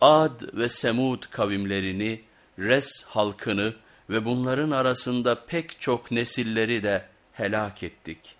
Ad ve Semud kavimlerini, Res halkını ve bunların arasında pek çok nesilleri de helak ettik.''